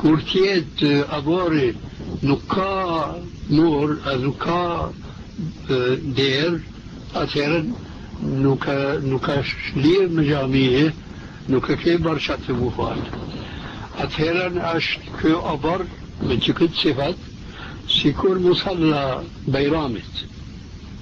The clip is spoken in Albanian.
Kur të jetë avari nuk ka mor a nuk ka derë atëherë nuk nuk është lirë në xhamie nuk e ke barçatë mu fal atëherë është ky avar me që këtë sifat sikur musalla bajramit.